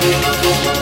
Música